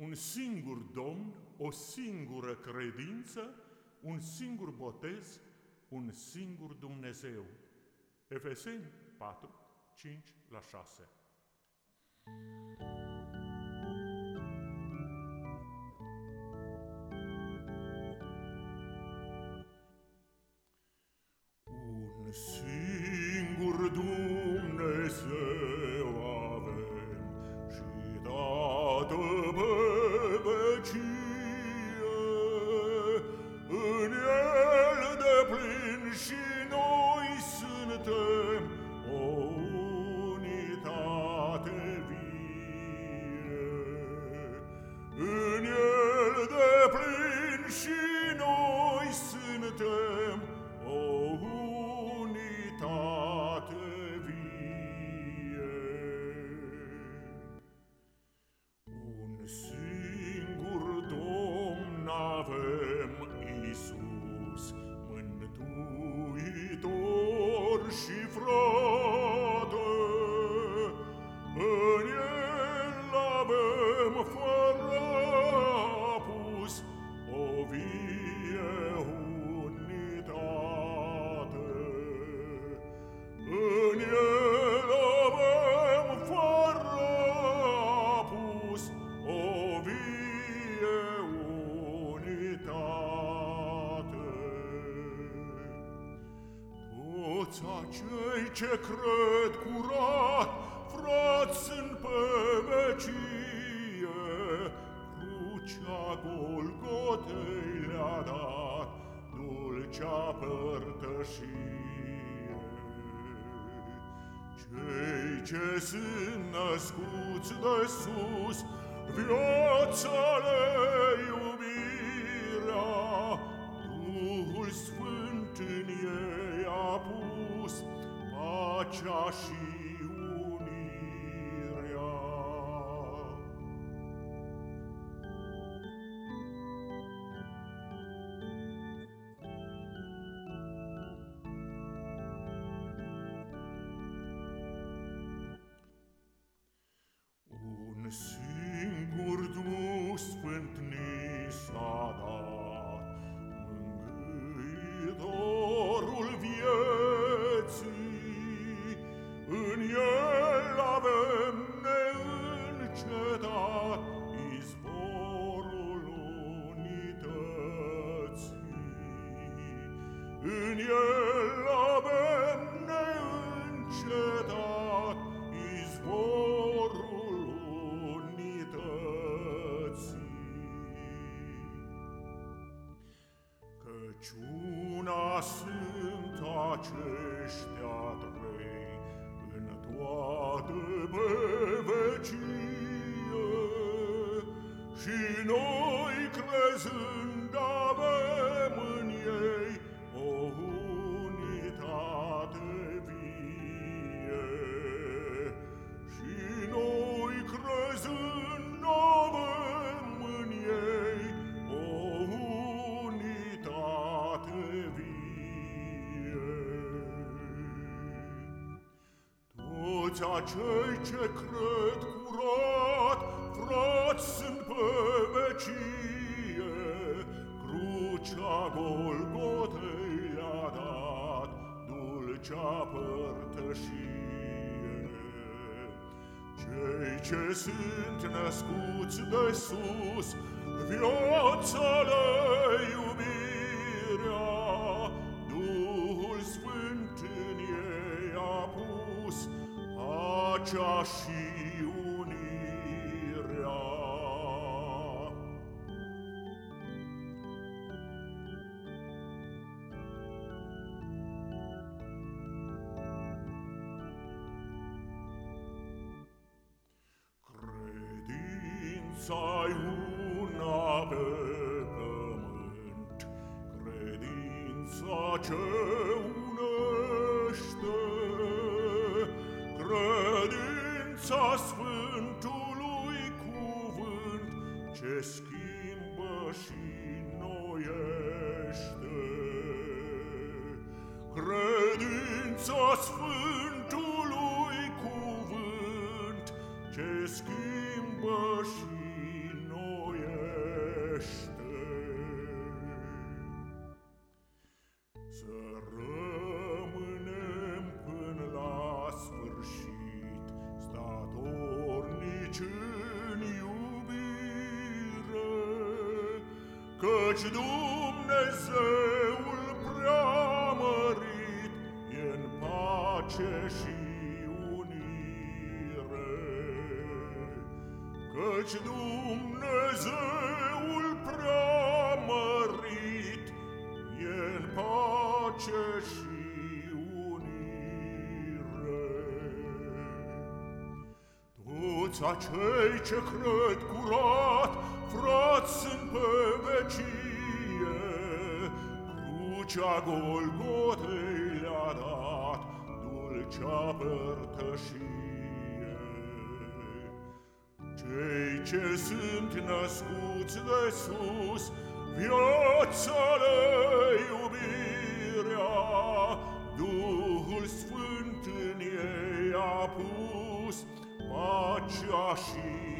un singur Domn, o singură credință, un singur botez, un singur Dumnezeu. Efeseni 4, 5 la 6. plin și noi suntem o unitate vie. În el de plin și noi suntem o unitate vie. Un singur Domn avem, Iisus, Toți acei ce cred curat, frați sunt pe vecie, Crucea Golgotei le-a dat dulcea părtășie. Cei ce sunt născuți de sus, viața le iubirea, Duhul Sfânt în ei a pus pacea și În El avem neîncetat izvorul unității. Căci una sunt aceștia trei în toată pe vecie, și noi crezând Toți acei ce cred curat, frați sunt pe vecie, Crucea Golgotei le-a dat dulcea părtășie. Cei ce sunt născuți de sus, viața le iubirea, pacea și unirea. Credința-i una pe pământ, Credința ce unește, Credința Sfântului cuvânt, Ce schimbă și noiește. Credința Sfântului cuvânt, Ce schimbă și Căci Dumnezeul preamărit e în pace și unire. Căci Dumnezeul preamărit e în pace și Toți acei ce cred curat, Crucea Golgotei le-a dat dulcea părtășie. Cei ce sunt născuți de sus, viața le iubirea, Duhul Sfânt în ei a pus, pacea și